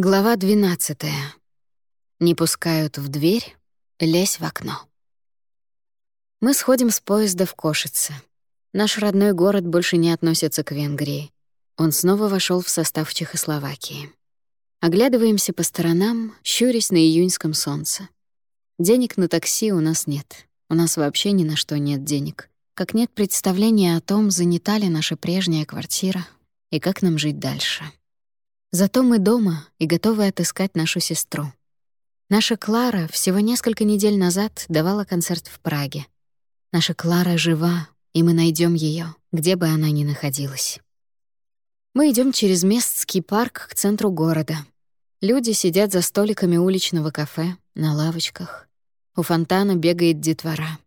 Глава 12. Не пускают в дверь, лезь в окно. Мы сходим с поезда в Кошице. Наш родной город больше не относится к Венгрии. Он снова вошел в состав Чехословакии. Оглядываемся по сторонам, щурясь на июньском солнце. Денег на такси у нас нет. У нас вообще ни на что нет денег. Как нет представления о том, занята ли наша прежняя квартира и как нам жить дальше. Зато мы дома и готовы отыскать нашу сестру. Наша Клара всего несколько недель назад давала концерт в Праге. Наша Клара жива, и мы найдем ее, где бы она ни находилась. Мы идем через Местский парк к центру города. Люди сидят за столиками уличного кафе, на лавочках. У фонтана бегает детвора.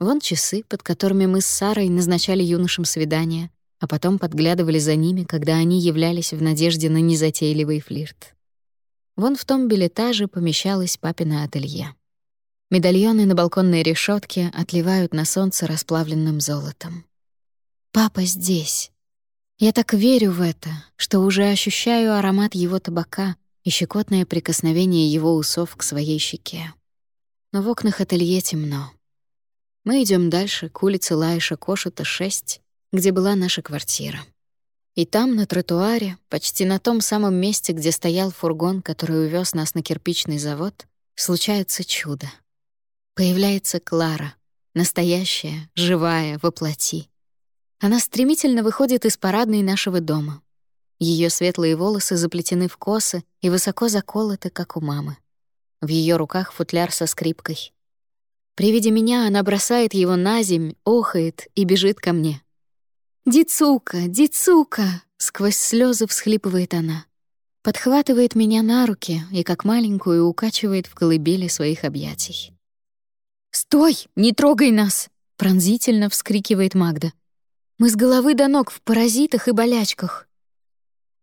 Вон часы, под которыми мы с Сарой назначали юношам свидание — а потом подглядывали за ними, когда они являлись в надежде на незатейливый флирт. Вон в том билетаже помещалось папино ателье. Медальоны на балконной решетке отливают на солнце расплавленным золотом. Папа здесь. Я так верю в это, что уже ощущаю аромат его табака и щекотное прикосновение его усов к своей щеке. Но в окнах ателье темно. Мы идем дальше к улице Лаиша Кошета, 6, где была наша квартира. И там, на тротуаре, почти на том самом месте, где стоял фургон, который увез нас на кирпичный завод, случается чудо. Появляется Клара, настоящая, живая, воплоти. Она стремительно выходит из парадной нашего дома. Ее светлые волосы заплетены в косы и высоко заколоты, как у мамы. В ее руках футляр со скрипкой. При виде меня она бросает его на земь, охает и бежит ко мне. «Дицука, Дицука!» — сквозь слезы всхлипывает она. Подхватывает меня на руки и, как маленькую, укачивает в колыбели своих объятий. «Стой! Не трогай нас!» — пронзительно вскрикивает Магда. «Мы с головы до ног в паразитах и болячках».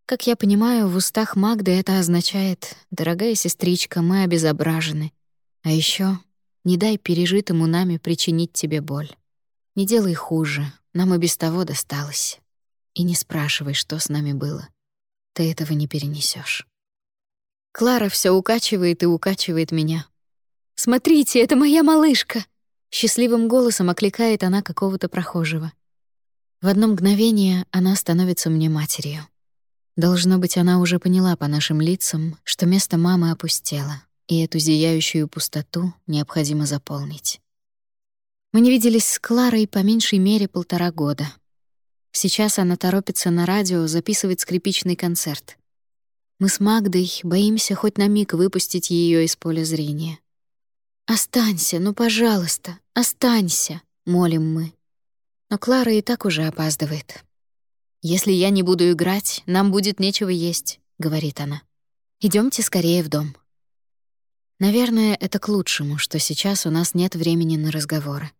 Как я понимаю, в устах Магды это означает «Дорогая сестричка, мы обезображены». А еще «Не дай пережитому нами причинить тебе боль». Не делай хуже, нам и без того досталось. И не спрашивай, что с нами было. Ты этого не перенесешь. Клара все укачивает и укачивает меня. «Смотрите, это моя малышка!» Счастливым голосом окликает она какого-то прохожего. В одно мгновение она становится мне матерью. Должно быть, она уже поняла по нашим лицам, что место мамы опустело, и эту зияющую пустоту необходимо заполнить. Мы не виделись с Кларой по меньшей мере полтора года. Сейчас она торопится на радио записывать скрипичный концерт. Мы с Магдой боимся хоть на миг выпустить ее из поля зрения. «Останься, ну, пожалуйста, останься», — молим мы. Но Клара и так уже опаздывает. «Если я не буду играть, нам будет нечего есть», — говорит она. Идемте скорее в дом». Наверное, это к лучшему, что сейчас у нас нет времени на разговоры.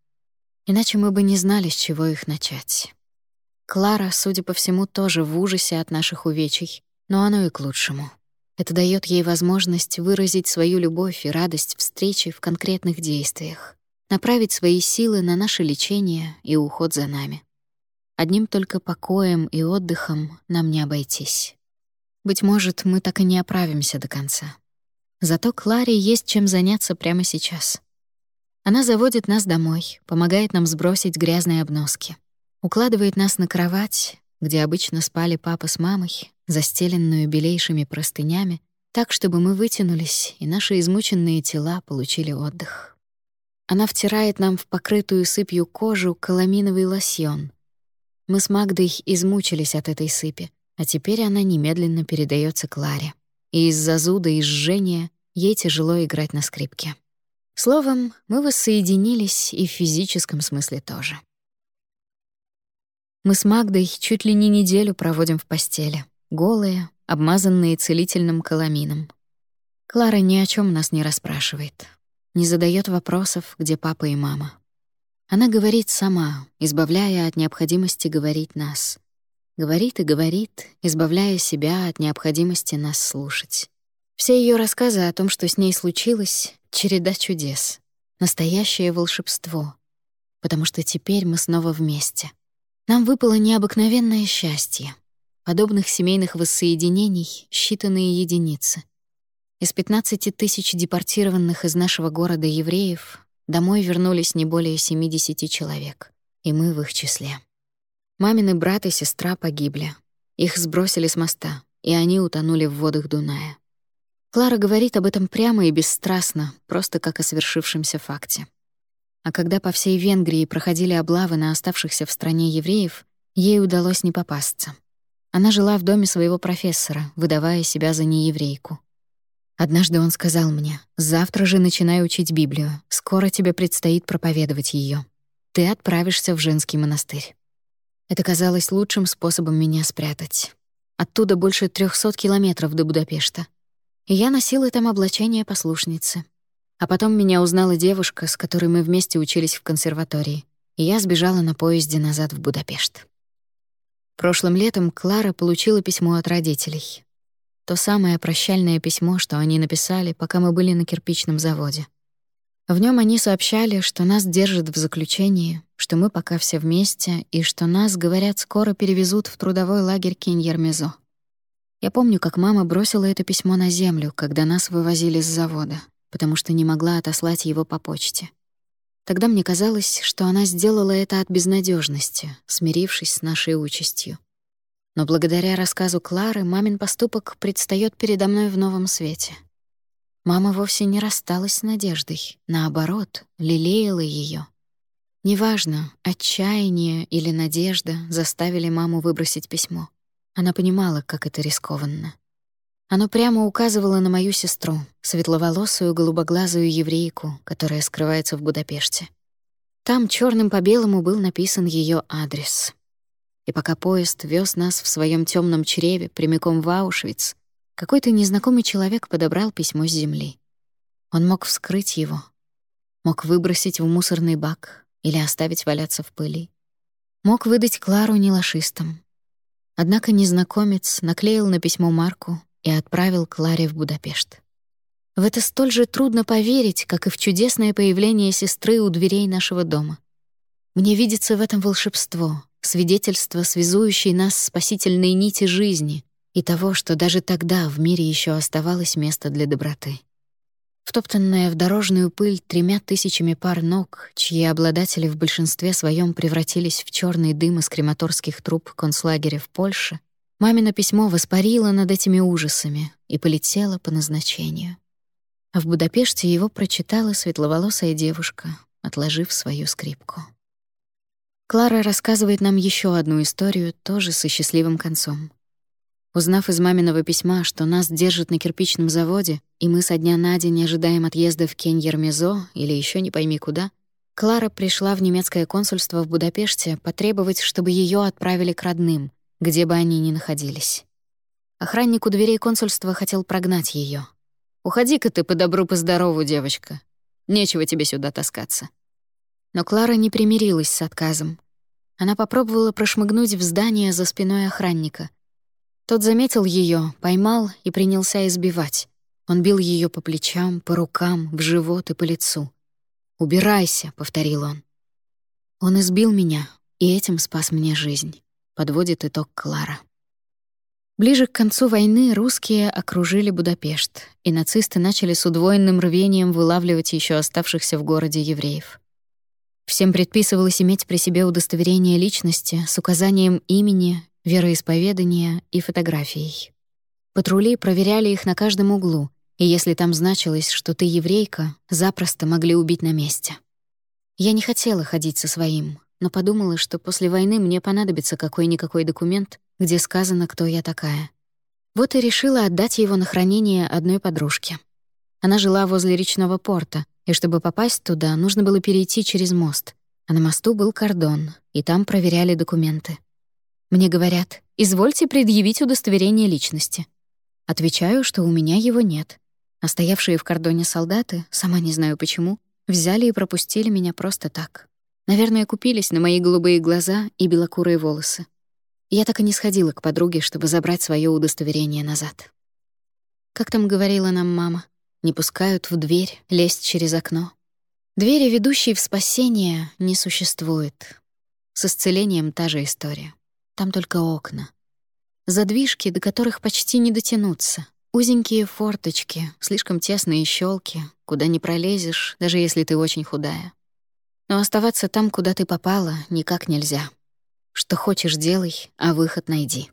Иначе мы бы не знали, с чего их начать. Клара, судя по всему, тоже в ужасе от наших увечий, но оно и к лучшему. Это дает ей возможность выразить свою любовь и радость встречи в конкретных действиях, направить свои силы на наше лечение и уход за нами. Одним только покоем и отдыхом нам не обойтись. Быть может, мы так и не оправимся до конца. Зато Кларе есть чем заняться прямо сейчас. Она заводит нас домой, помогает нам сбросить грязные обноски. Укладывает нас на кровать, где обычно спали папа с мамой, застеленную белейшими простынями, так, чтобы мы вытянулись, и наши измученные тела получили отдых. Она втирает нам в покрытую сыпью кожу коломиновый лосьон. Мы с Магдой измучились от этой сыпи, а теперь она немедленно передается Кларе. И из-за зуда и жжения ей тяжело играть на скрипке. Словом, мы воссоединились и в физическом смысле тоже. Мы с Магдой чуть ли не неделю проводим в постели, голые, обмазанные целительным каламином. Клара ни о чем нас не расспрашивает, не задает вопросов, где папа и мама. Она говорит сама, избавляя от необходимости говорить нас. Говорит и говорит, избавляя себя от необходимости нас слушать. Все ее рассказы о том, что с ней случилось, Череда чудес. Настоящее волшебство. Потому что теперь мы снова вместе. Нам выпало необыкновенное счастье. подобных семейных воссоединений — считанные единицы. Из 15 тысяч депортированных из нашего города евреев домой вернулись не более 70 человек, и мы в их числе. Мамины брат и сестра погибли. Их сбросили с моста, и они утонули в водах Дуная. Клара говорит об этом прямо и бесстрастно, просто как о свершившемся факте. А когда по всей Венгрии проходили облавы на оставшихся в стране евреев, ей удалось не попасться. Она жила в доме своего профессора, выдавая себя за нееврейку. Однажды он сказал мне, «Завтра же начинай учить Библию, скоро тебе предстоит проповедовать ее. Ты отправишься в женский монастырь». Это казалось лучшим способом меня спрятать. Оттуда больше 300 километров до Будапешта. И я носила там облачение послушницы. А потом меня узнала девушка, с которой мы вместе учились в консерватории, и я сбежала на поезде назад в Будапешт. Прошлым летом Клара получила письмо от родителей. То самое прощальное письмо, что они написали, пока мы были на кирпичном заводе. В нем они сообщали, что нас держат в заключении, что мы пока все вместе и что нас, говорят, скоро перевезут в трудовой лагерь Киньермезо. Я помню, как мама бросила это письмо на землю, когда нас вывозили с завода, потому что не могла отослать его по почте. Тогда мне казалось, что она сделала это от безнадежности, смирившись с нашей участью. Но благодаря рассказу Клары мамин поступок предстаёт передо мной в новом свете. Мама вовсе не рассталась с надеждой, наоборот, лелеяла её. Неважно, отчаяние или надежда заставили маму выбросить письмо. Она понимала, как это рискованно. Оно прямо указывало на мою сестру, светловолосую голубоглазую еврейку, которая скрывается в Будапеште. Там черным по белому был написан ее адрес. И пока поезд вез нас в своем темном чреве прямиком в Аушвиц, какой-то незнакомый человек подобрал письмо с земли. Он мог вскрыть его, мог выбросить в мусорный бак или оставить валяться в пыли. Мог выдать Клару нелашистам, Однако незнакомец наклеил на письмо марку и отправил Кларе в Будапешт. В это столь же трудно поверить, как и в чудесное появление сестры у дверей нашего дома. Мне видится в этом волшебство, свидетельство связующей нас спасительной нити жизни и того, что даже тогда в мире еще оставалось место для доброты втоптанная в дорожную пыль тремя тысячами пар ног, чьи обладатели в большинстве своем превратились в черный дым из крематорских труб концлагеря в Польше, мамино письмо воспарило над этими ужасами и полетело по назначению. А в Будапеште его прочитала светловолосая девушка, отложив свою скрипку. Клара рассказывает нам еще одну историю, тоже со счастливым концом. Узнав из маминого письма, что нас держат на кирпичном заводе, и мы со дня на день ожидаем отъезда в Кеньермезо или еще не пойми куда, Клара пришла в немецкое консульство в Будапеште потребовать, чтобы ее отправили к родным, где бы они ни находились. Охранник у дверей консульства хотел прогнать ее. «Уходи-ка ты по добру, по здорову, девочка. Нечего тебе сюда таскаться». Но Клара не примирилась с отказом. Она попробовала прошмыгнуть в здание за спиной охранника — тот заметил ее, поймал и принялся избивать. Он бил ее по плечам, по рукам, в живот и по лицу. «Убирайся», — повторил он. Он избил меня, и этим спас мне жизнь, подводит итог Клара. Ближе к концу войны русские окружили Будапешт, и нацисты начали с удвоенным рвением вылавливать еще оставшихся в городе евреев. Всем предписывалось иметь при себе удостоверение личности с указанием имени, вероисповедания и фотографией. Патрули проверяли их на каждом углу, и если там значилось, что ты еврейка, запросто могли убить на месте. Я не хотела ходить со своим, но подумала, что после войны мне понадобится какой-никакой документ, где сказано, кто я такая. Вот и решила отдать его на хранение одной подружке. Она жила возле речного порта, и чтобы попасть туда, нужно было перейти через мост, а на мосту был кордон, и там проверяли документы. Мне говорят, извольте предъявить удостоверение личности. Отвечаю, что у меня его нет. А в кордоне солдаты, сама не знаю почему, взяли и пропустили меня просто так. Наверное, купились на мои голубые глаза и белокурые волосы. Я так и не сходила к подруге, чтобы забрать свое удостоверение назад. Как там говорила нам мама, не пускают в дверь, лезть через окно. Двери, ведущие в спасение, не существует. С исцелением та же история. Там только окна. Задвижки, до которых почти не дотянуться. Узенькие форточки, слишком тесные щелки, куда не пролезешь, даже если ты очень худая. Но оставаться там, куда ты попала, никак нельзя. Что хочешь, делай, а выход найди.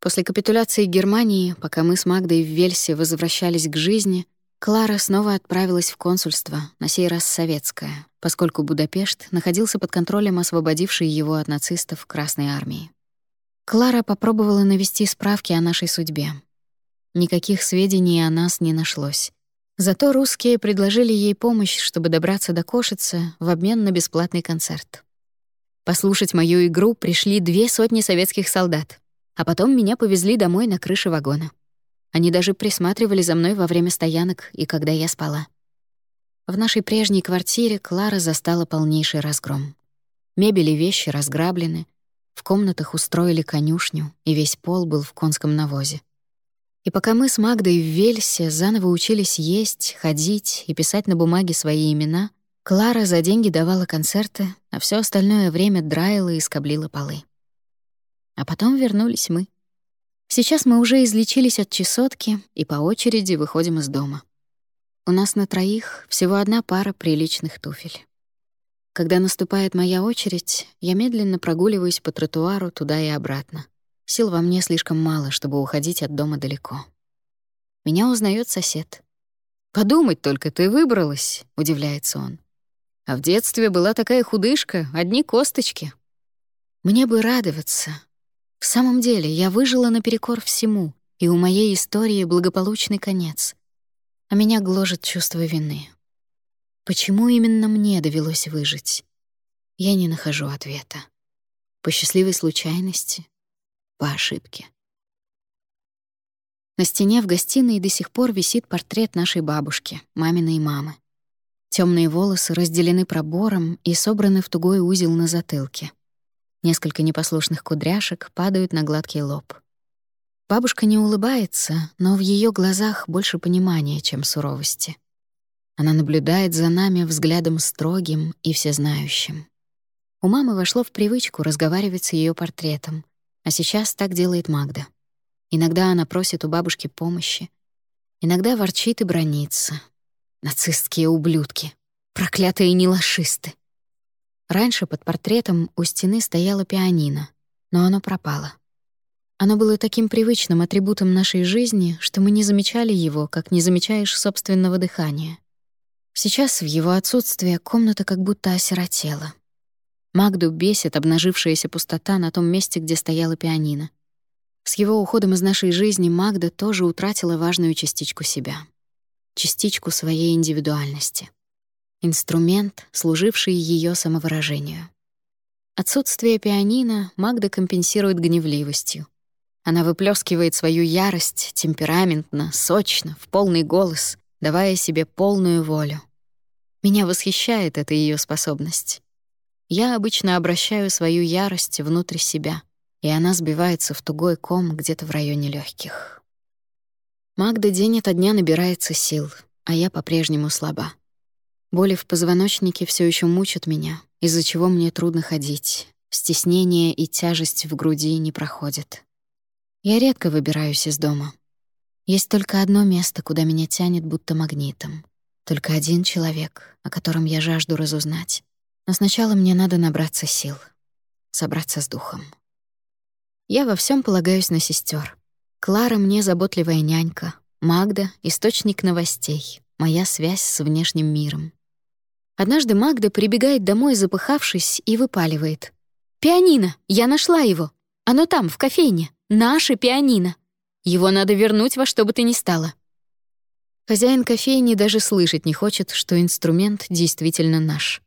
После капитуляции Германии, пока мы с Магдой в Вельсе возвращались к жизни, Клара снова отправилась в консульство, на сей раз советское, поскольку Будапешт находился под контролем освободившей его от нацистов Красной армии. Клара попробовала навести справки о нашей судьбе. Никаких сведений о нас не нашлось. Зато русские предложили ей помощь, чтобы добраться до Кошицы в обмен на бесплатный концерт. Послушать мою игру пришли две сотни советских солдат, а потом меня повезли домой на крыше вагона. Они даже присматривали за мной во время стоянок и когда я спала. В нашей прежней квартире Клара застала полнейший разгром. Мебель и вещи разграблены, в комнатах устроили конюшню, и весь пол был в конском навозе. И пока мы с Магдой в Вельсе заново учились есть, ходить и писать на бумаге свои имена, Клара за деньги давала концерты, а все остальное время драила и скоблила полы. А потом вернулись мы. Сейчас мы уже излечились от чесотки и по очереди выходим из дома. У нас на троих всего одна пара приличных туфель. Когда наступает моя очередь, я медленно прогуливаюсь по тротуару туда и обратно. Сил во мне слишком мало, чтобы уходить от дома далеко. Меня узнает сосед. «Подумать только, ты выбралась», — удивляется он. «А в детстве была такая худышка, одни косточки». Мне бы радоваться, в самом деле, я выжила наперекор всему, и у моей истории благополучный конец. А меня гложет чувство вины. Почему именно мне довелось выжить? Я не нахожу ответа. По счастливой случайности? По ошибке? На стене в гостиной до сих пор висит портрет нашей бабушки, маминой мамы. Темные волосы разделены пробором и собраны в тугой узел на затылке. Несколько непослушных кудряшек падают на гладкий лоб. Бабушка не улыбается, но в ее глазах больше понимания, чем суровости. Она наблюдает за нами взглядом строгим и всезнающим. У мамы вошло в привычку разговаривать с ее портретом, а сейчас так делает Магда. Иногда она просит у бабушки помощи, иногда ворчит и бронится. Нацистские ублюдки, проклятые нелашисты. Раньше под портретом у стены стояло пианино, но оно пропало. Оно было таким привычным атрибутом нашей жизни, что мы не замечали его, как не замечаешь собственного дыхания. Сейчас в его отсутствие комната как будто осиротела. Магду бесит обнажившаяся пустота на том месте, где стояла пианино. С его уходом из нашей жизни Магда тоже утратила важную частичку себя. Частичку своей индивидуальности инструмент, служивший ее самовыражению. Отсутствие пианино Магда компенсирует гневливостью. Она выплескивает свою ярость темпераментно, сочно, в полный голос, давая себе полную волю. Меня восхищает эта ее способность. Я обычно обращаю свою ярость внутрь себя, и она сбивается в тугой ком где-то в районе легких. Магда день ото дня набирается сил, а я по-прежнему слаба. Боли в позвоночнике все еще мучат меня, из-за чего мне трудно ходить. Стеснение и тяжесть в груди не проходят. Я редко выбираюсь из дома. Есть только одно место, куда меня тянет будто магнитом. Только один человек, о котором я жажду разузнать. Но сначала мне надо набраться сил, собраться с духом. Я во всем полагаюсь на сестер. Клара мне заботливая нянька, Магда — источник новостей, моя связь с внешним миром. Однажды Магда прибегает домой, запыхавшись, и выпаливает. «Пианино! Я нашла его! Оно там, в кофейне! Наше пианино! Его надо вернуть во что бы то ни стало!» Хозяин кофейни даже слышать не хочет, что инструмент действительно наш.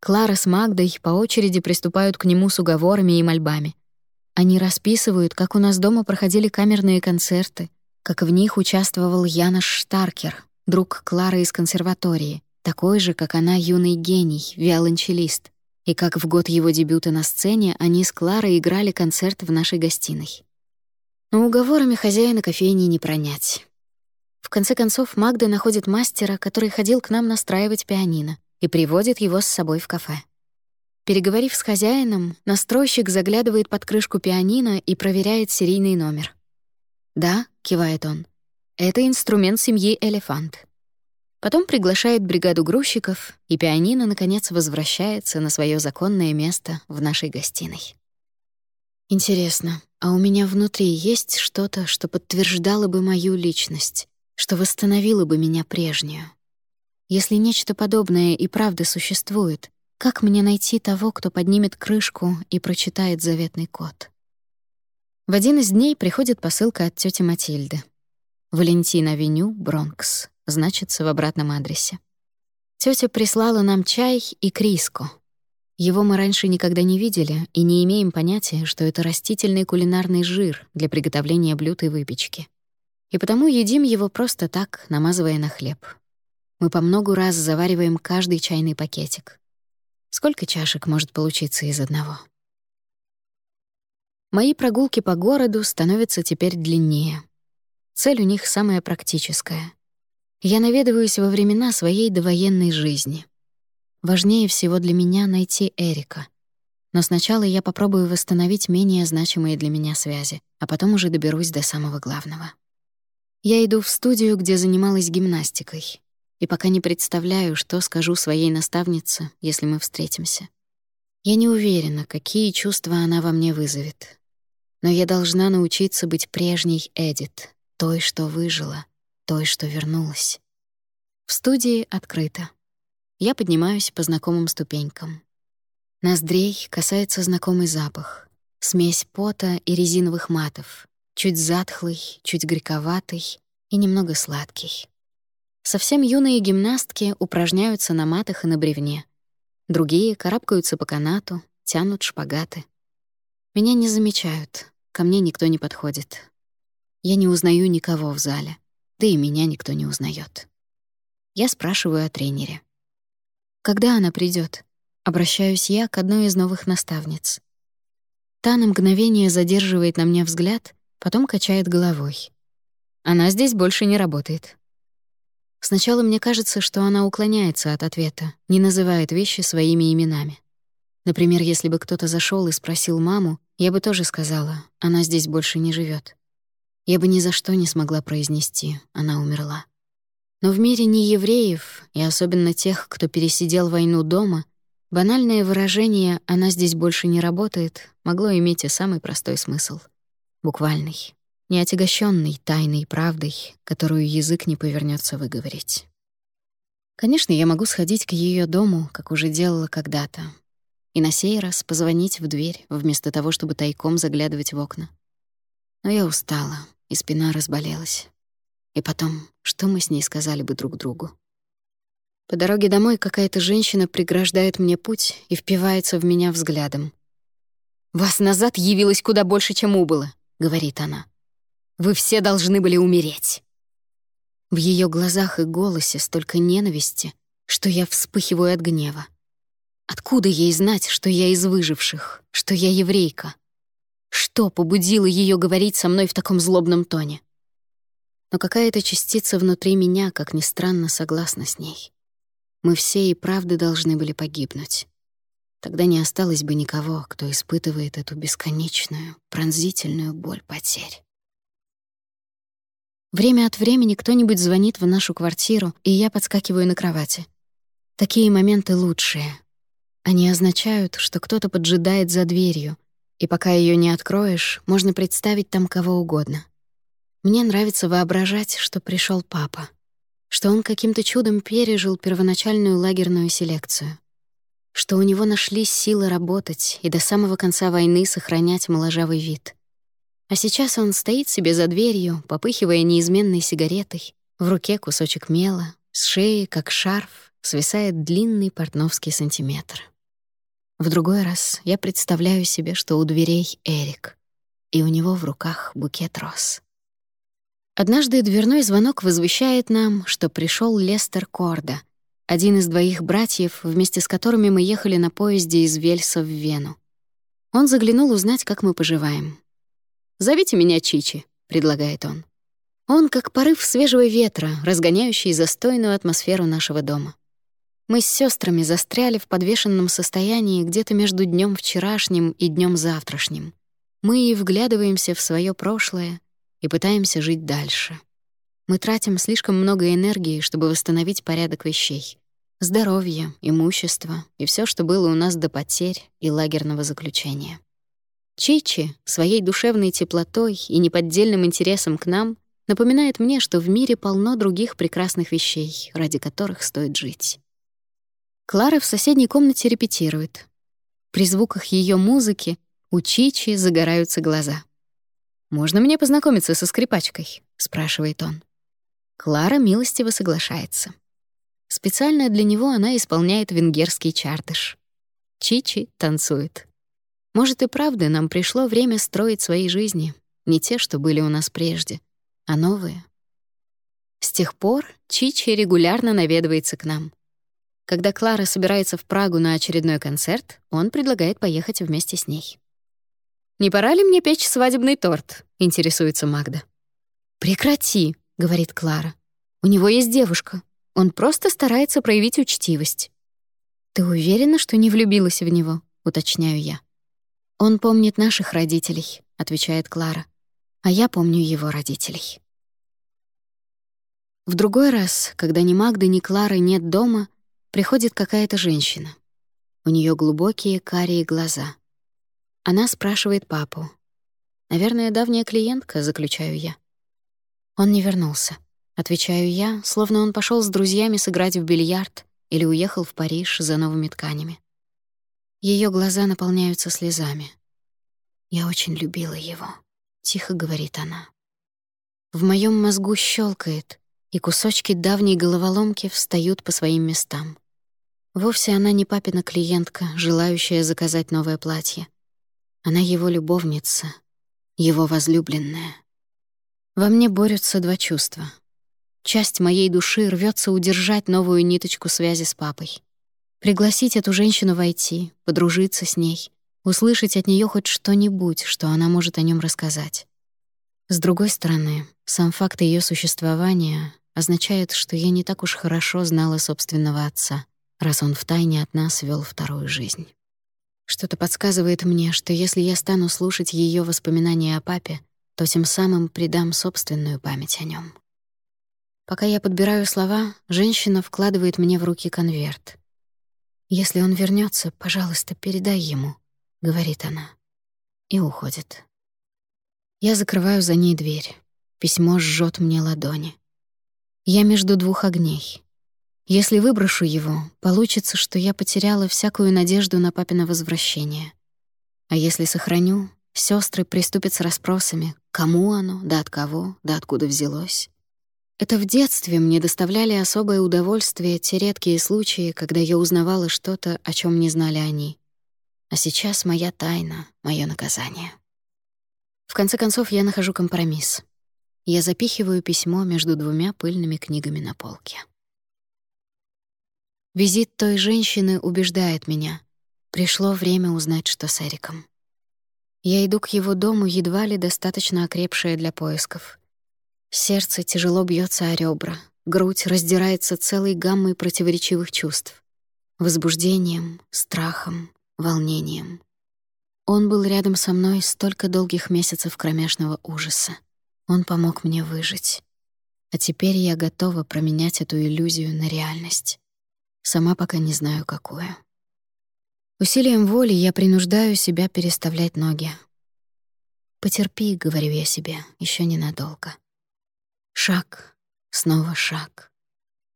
Клара с Магдой по очереди приступают к нему с уговорами и мольбами. Они расписывают, как у нас дома проходили камерные концерты, как в них участвовал Янаш Штаркер, друг Клары из консерватории, такой же, как она, юный гений, виолончелист, и как в год его дебюта на сцене они с Кларой играли концерт в нашей гостиной. Но уговорами хозяина кофейни не пронять. В конце концов, Магда находит мастера, который ходил к нам настраивать пианино, и приводит его с собой в кафе. Переговорив с хозяином, настройщик заглядывает под крышку пианино и проверяет серийный номер. «Да», — кивает он, — «это инструмент семьи «Элефант». Потом приглашает бригаду грузчиков, и пианино, наконец, возвращается на свое законное место в нашей гостиной. Интересно, а у меня внутри есть что-то, что подтверждало бы мою личность, что восстановило бы меня прежнюю? Если нечто подобное и правда существует, как мне найти того, кто поднимет крышку и прочитает заветный код? В один из дней приходит посылка от тети Матильды. Валентин-авеню, Бронкс значится в обратном адресе. Тётя прислала нам чай и криско. Его мы раньше никогда не видели и не имеем понятия, что это растительный кулинарный жир для приготовления блюд и выпечки. И потому едим его просто так, намазывая на хлеб. Мы по многу раз завариваем каждый чайный пакетик. Сколько чашек может получиться из одного? Мои прогулки по городу становятся теперь длиннее. Цель у них самая практическая. Я наведываюсь во времена своей довоенной жизни. Важнее всего для меня найти Эрика. Но сначала я попробую восстановить менее значимые для меня связи, а потом уже доберусь до самого главного. Я иду в студию, где занималась гимнастикой, и пока не представляю, что скажу своей наставнице, если мы встретимся. Я не уверена, какие чувства она во мне вызовет. Но я должна научиться быть прежней Эдит, той, что выжила, той, что вернулась. В студии открыто. Я поднимаюсь по знакомым ступенькам. Ноздрей касается знакомый запах. Смесь пота и резиновых матов. Чуть затхлый, чуть горьковатый и немного сладкий. Совсем юные гимнастки упражняются на матах и на бревне. Другие карабкаются по канату, тянут шпагаты. Меня не замечают, ко мне никто не подходит. Я не узнаю никого в зале да и меня никто не узнает. Я спрашиваю о тренере. Когда она придет? Обращаюсь я к одной из новых наставниц. Та на мгновение задерживает на мне взгляд, потом качает головой. Она здесь больше не работает. Сначала мне кажется, что она уклоняется от ответа, не называет вещи своими именами. Например, если бы кто-то зашел и спросил маму, я бы тоже сказала, она здесь больше не живет я бы ни за что не смогла произнести «она умерла». Но в мире не евреев, и особенно тех, кто пересидел войну дома, банальное выражение «она здесь больше не работает» могло иметь и самый простой смысл. Буквальный, не отягощенный тайной правдой, которую язык не повернется выговорить. Конечно, я могу сходить к ее дому, как уже делала когда-то, и на сей раз позвонить в дверь, вместо того, чтобы тайком заглядывать в окна. Но я устала, и спина разболелась. И потом, что мы с ней сказали бы друг другу? По дороге домой какая-то женщина преграждает мне путь и впивается в меня взглядом. «Вас назад явилось куда больше, чем убыло», — говорит она. «Вы все должны были умереть». В ее глазах и голосе столько ненависти, что я вспыхиваю от гнева. Откуда ей знать, что я из выживших, что я еврейка? Что побудило ее говорить со мной в таком злобном тоне? Но какая-то частица внутри меня, как ни странно, согласна с ней. Мы все и правда должны были погибнуть. Тогда не осталось бы никого, кто испытывает эту бесконечную, пронзительную боль потерь. Время от времени кто-нибудь звонит в нашу квартиру, и я подскакиваю на кровати. Такие моменты лучшие. Они означают, что кто-то поджидает за дверью, и пока ее не откроешь, можно представить там кого угодно. Мне нравится воображать, что пришел папа, что он каким-то чудом пережил первоначальную лагерную селекцию, что у него нашлись силы работать и до самого конца войны сохранять моложавый вид. А сейчас он стоит себе за дверью, попыхивая неизменной сигаретой, в руке кусочек мела, с шеи, как шарф, свисает длинный портновский сантиметр. В другой раз я представляю себе, что у дверей Эрик, и у него в руках букет роз. Однажды дверной звонок возвещает нам, что пришел Лестер Корда, один из двоих братьев, вместе с которыми мы ехали на поезде из Вельса в Вену. Он заглянул узнать, как мы поживаем. «Зовите меня Чичи», — предлагает он. Он как порыв свежего ветра, разгоняющий застойную атмосферу нашего дома. Мы с сестрами застряли в подвешенном состоянии где-то между днем вчерашним и днем завтрашним. Мы и вглядываемся в свое прошлое и пытаемся жить дальше. Мы тратим слишком много энергии, чтобы восстановить порядок вещей. Здоровье, имущество и все, что было у нас до потерь и лагерного заключения. Чичи своей душевной теплотой и неподдельным интересом к нам напоминает мне, что в мире полно других прекрасных вещей, ради которых стоит жить. Клара в соседней комнате репетирует. При звуках ее музыки у Чичи загораются глаза. «Можно мне познакомиться со скрипачкой?» — спрашивает он. Клара милостиво соглашается. Специально для него она исполняет венгерский чардыш. Чичи танцует. Может, и правда нам пришло время строить свои жизни, не те, что были у нас прежде, а новые. С тех пор Чичи регулярно наведывается к нам. Когда Клара собирается в Прагу на очередной концерт, он предлагает поехать вместе с ней. «Не пора ли мне печь свадебный торт?» — интересуется Магда. «Прекрати», — говорит Клара. «У него есть девушка. Он просто старается проявить учтивость». «Ты уверена, что не влюбилась в него?» — уточняю я. «Он помнит наших родителей», — отвечает Клара. «А я помню его родителей». В другой раз, когда ни Магды, ни Клары нет дома, приходит какая-то женщина. У нее глубокие карие глаза. Она спрашивает папу. «Наверное, давняя клиентка», — заключаю я. Он не вернулся. Отвечаю я, словно он пошел с друзьями сыграть в бильярд или уехал в Париж за новыми тканями. Ее глаза наполняются слезами. «Я очень любила его», — тихо говорит она. В моем мозгу щелкает, и кусочки давней головоломки встают по своим местам. Вовсе она не папина клиентка, желающая заказать новое платье. Она его любовница, его возлюбленная. Во мне борются два чувства. Часть моей души рвется удержать новую ниточку связи с папой. Пригласить эту женщину войти, подружиться с ней, услышать от нее хоть что-нибудь, что она может о нем рассказать. С другой стороны, сам факт ее существования означает, что я не так уж хорошо знала собственного отца, раз он втайне от нас вел вторую жизнь. Что-то подсказывает мне, что если я стану слушать ее воспоминания о папе, то тем самым придам собственную память о нем. Пока я подбираю слова, женщина вкладывает мне в руки конверт. «Если он вернется, пожалуйста, передай ему», — говорит она. И уходит. Я закрываю за ней дверь. Письмо жжет мне ладони. Я между двух огней. Если выброшу его, получится, что я потеряла всякую надежду на папино возвращение. А если сохраню, сестры приступят с расспросами, кому оно, да от кого, да откуда взялось. Это в детстве мне доставляли особое удовольствие те редкие случаи, когда я узнавала что-то, о чем не знали они. А сейчас моя тайна, мое наказание. В конце концов, я нахожу компромисс. Я запихиваю письмо между двумя пыльными книгами на полке. Визит той женщины убеждает меня. Пришло время узнать, что с Эриком. Я иду к его дому, едва ли достаточно окрепшая для поисков. Сердце тяжело бьется о ребра, грудь раздирается целой гаммой противоречивых чувств. Возбуждением, страхом, волнением. Он был рядом со мной столько долгих месяцев кромешного ужаса. Он помог мне выжить. А теперь я готова променять эту иллюзию на реальность. Сама пока не знаю, какую. Усилием воли я принуждаю себя переставлять ноги. «Потерпи», — говорю я себе, еще ненадолго. Шаг, снова шаг.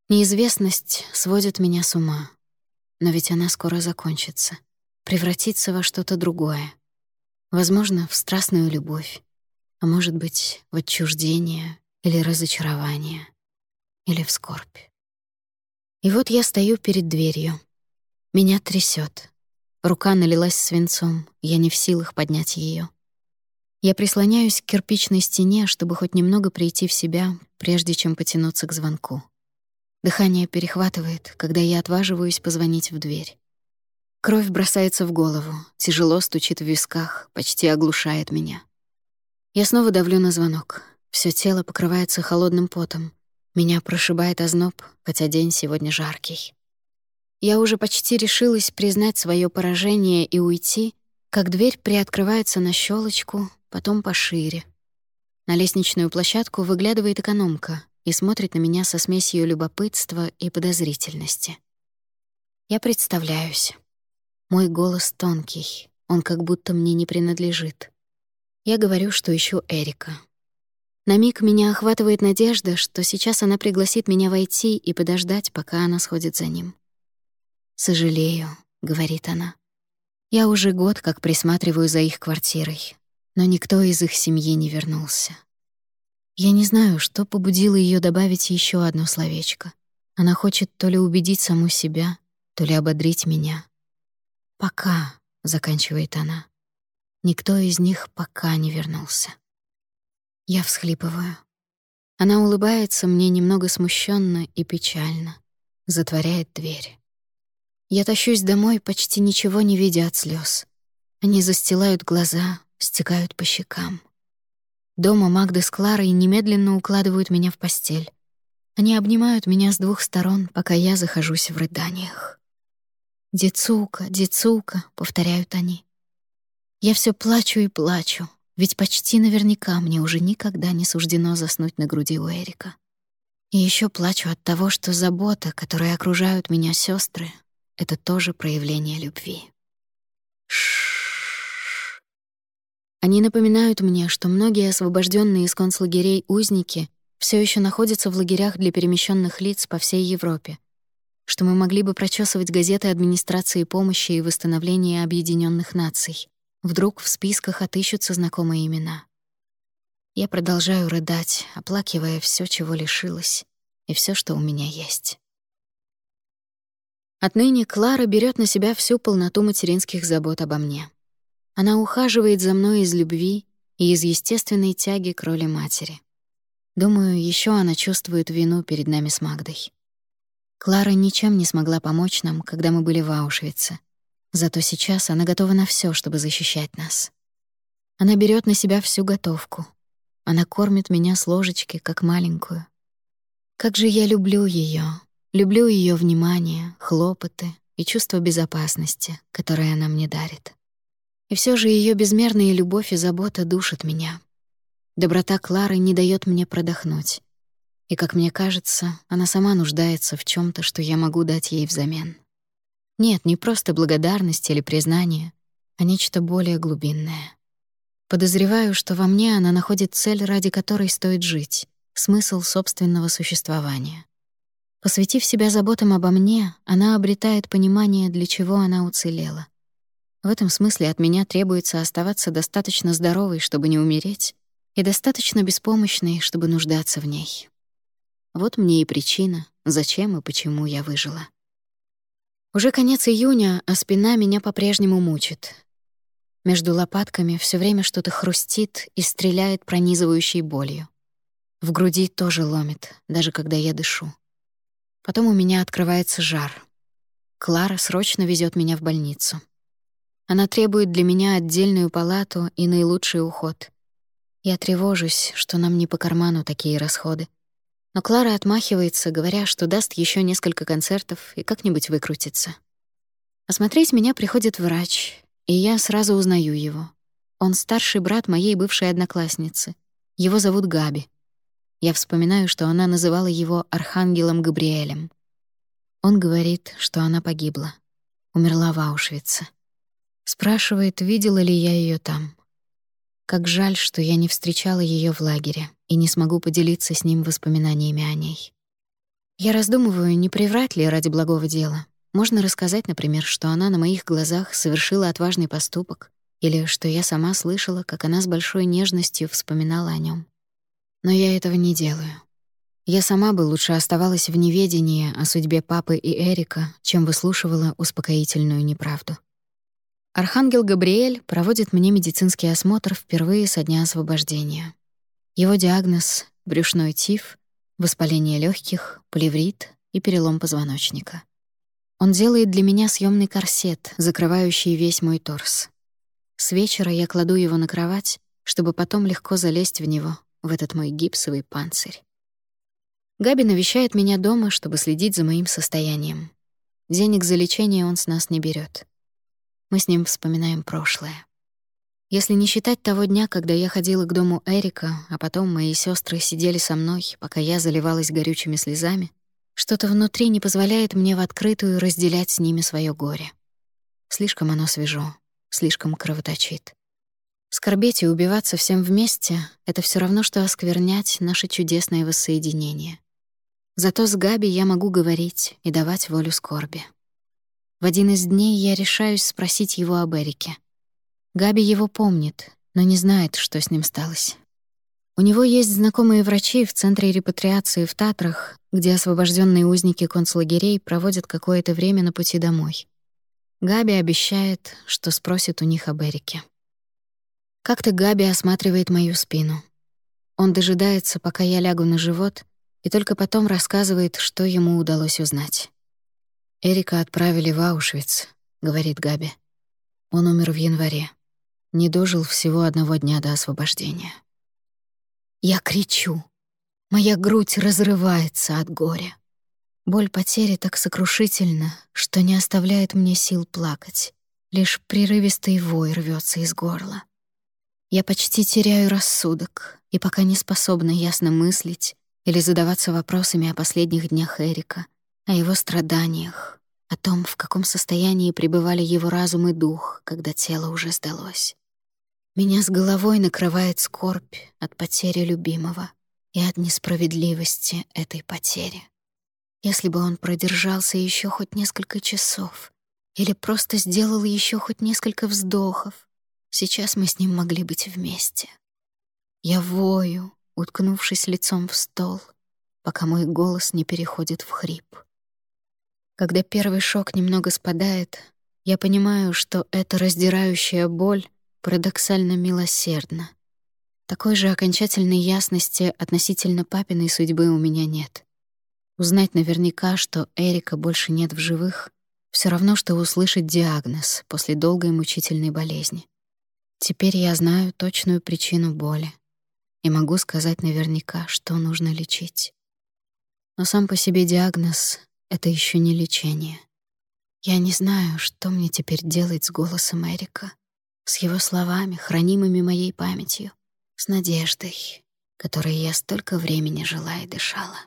Неизвестность сводит меня с ума. Но ведь она скоро закончится, превратится во что-то другое. Возможно, в страстную любовь, а может быть, в отчуждение или разочарование, или в скорбь. И вот я стою перед дверью. Меня трясет. Рука налилась свинцом, я не в силах поднять ее. Я прислоняюсь к кирпичной стене, чтобы хоть немного прийти в себя, прежде чем потянуться к звонку. Дыхание перехватывает, когда я отваживаюсь позвонить в дверь. Кровь бросается в голову, тяжело стучит в висках, почти оглушает меня. Я снова давлю на звонок. Всё тело покрывается холодным потом. Меня прошибает озноб, хотя день сегодня жаркий. Я уже почти решилась признать свое поражение и уйти, как дверь приоткрывается на щелочку, потом пошире. На лестничную площадку выглядывает экономка и смотрит на меня со смесью любопытства и подозрительности. Я представляюсь. Мой голос тонкий, он как будто мне не принадлежит. Я говорю, что ищу Эрика. На миг меня охватывает надежда, что сейчас она пригласит меня войти и подождать, пока она сходит за ним. «Сожалею», — говорит она. «Я уже год как присматриваю за их квартирой, но никто из их семьи не вернулся. Я не знаю, что побудило ее добавить еще одно словечко. Она хочет то ли убедить саму себя, то ли ободрить меня. «Пока», — заканчивает она. «Никто из них пока не вернулся». Я всхлипываю. Она улыбается мне немного смущенно и печально, затворяет дверь. Я тащусь домой, почти ничего не видя от слез. Они застилают глаза, стекают по щекам. Дома Магда с Кларой немедленно укладывают меня в постель. Они обнимают меня с двух сторон, пока я захожусь в рыданиях. «Децука, Децука», — повторяют они. Я все плачу и плачу, ведь почти наверняка мне уже никогда не суждено заснуть на груди у Эрика. И еще плачу от того, что забота, которой окружают меня сестры, это тоже проявление любви. Они напоминают мне, что многие освобожденные из концлагерей узники все еще находятся в лагерях для перемещенных лиц по всей Европе, что мы могли бы прочесывать газеты администрации помощи и восстановления Объединенных Наций. Вдруг в списках отыщутся знакомые имена. Я продолжаю рыдать, оплакивая все, чего лишилась, и все, что у меня есть. Отныне Клара берет на себя всю полноту материнских забот обо мне. Она ухаживает за мной из любви и из естественной тяги к роли матери. Думаю, еще она чувствует вину перед нами с Магдой. Клара ничем не смогла помочь нам, когда мы были в Аушвице. Зато сейчас она готова на все, чтобы защищать нас. Она берет на себя всю готовку. Она кормит меня с ложечки, как маленькую. Как же я люблю ее, Люблю ее внимание, хлопоты и чувство безопасности, которое она мне дарит. И все же ее безмерная любовь и забота душат меня. Доброта Клары не дает мне продохнуть. И, как мне кажется, она сама нуждается в чем то что я могу дать ей взамен. Нет, не просто благодарность или признание, а нечто более глубинное. Подозреваю, что во мне она находит цель, ради которой стоит жить, смысл собственного существования. Посвятив себя заботам обо мне, она обретает понимание, для чего она уцелела. В этом смысле от меня требуется оставаться достаточно здоровой, чтобы не умереть, и достаточно беспомощной, чтобы нуждаться в ней. Вот мне и причина, зачем и почему я выжила. Уже конец июня, а спина меня по-прежнему мучит. Между лопатками все время что-то хрустит и стреляет пронизывающей болью. В груди тоже ломит, даже когда я дышу. Потом у меня открывается жар. Клара срочно везет меня в больницу. Она требует для меня отдельную палату и наилучший уход. Я тревожусь, что нам не по карману такие расходы. Но Клара отмахивается, говоря, что даст еще несколько концертов и как-нибудь выкрутится. Осмотреть меня приходит врач, и я сразу узнаю его. Он старший брат моей бывшей одноклассницы. Его зовут Габи. Я вспоминаю, что она называла его Архангелом Габриэлем. Он говорит, что она погибла. Умерла в Аушвице. Спрашивает, видела ли я ее там. Как жаль, что я не встречала ее в лагере и не смогу поделиться с ним воспоминаниями о ней. Я раздумываю, не приврать ли ради благого дела. Можно рассказать, например, что она на моих глазах совершила отважный поступок, или что я сама слышала, как она с большой нежностью вспоминала о нем. Но я этого не делаю. Я сама бы лучше оставалась в неведении о судьбе папы и Эрика, чем выслушивала успокоительную неправду. Архангел Габриэль проводит мне медицинский осмотр впервые со дня освобождения. Его диагноз — брюшной тиф, воспаление легких, плеврит и перелом позвоночника. Он делает для меня съемный корсет, закрывающий весь мой торс. С вечера я кладу его на кровать, чтобы потом легко залезть в него, в этот мой гипсовый панцирь. Габи навещает меня дома, чтобы следить за моим состоянием. Денег за лечение он с нас не берет. Мы с ним вспоминаем прошлое. Если не считать того дня, когда я ходила к дому Эрика, а потом мои сестры сидели со мной, пока я заливалась горючими слезами, что-то внутри не позволяет мне в открытую разделять с ними свое горе. Слишком оно свежо, слишком кровоточит. Скорбеть и убиваться всем вместе — это все равно, что осквернять наше чудесное воссоединение. Зато с Габи я могу говорить и давать волю скорби. В один из дней я решаюсь спросить его об Эрике. Габи его помнит, но не знает, что с ним сталось. У него есть знакомые врачи в центре репатриации в Татрах, где освобожденные узники концлагерей проводят какое-то время на пути домой. Габи обещает, что спросит у них об Эрике. Как-то Габи осматривает мою спину. Он дожидается, пока я лягу на живот, и только потом рассказывает, что ему удалось узнать. «Эрика отправили в Аушвиц», — говорит Габи. Он умер в январе. Не дожил всего одного дня до освобождения. Я кричу. Моя грудь разрывается от горя. Боль потери так сокрушительна, что не оставляет мне сил плакать. Лишь прерывистый вой рвется из горла. Я почти теряю рассудок и пока не способна ясно мыслить или задаваться вопросами о последних днях Эрика, о его страданиях, о том, в каком состоянии пребывали его разум и дух, когда тело уже сдалось. Меня с головой накрывает скорбь от потери любимого и от несправедливости этой потери. Если бы он продержался еще хоть несколько часов или просто сделал еще хоть несколько вздохов, сейчас мы с ним могли быть вместе. Я вою, уткнувшись лицом в стол, пока мой голос не переходит в хрип. Когда первый шок немного спадает, я понимаю, что эта раздирающая боль парадоксально милосердно. Такой же окончательной ясности относительно папиной судьбы у меня нет. Узнать наверняка, что Эрика больше нет в живых, все равно, что услышать диагноз после долгой мучительной болезни. Теперь я знаю точную причину боли и могу сказать наверняка, что нужно лечить. Но сам по себе диагноз — это еще не лечение. Я не знаю, что мне теперь делать с голосом Эрика с его словами, хранимыми моей памятью, с надеждой, которой я столько времени жила и дышала.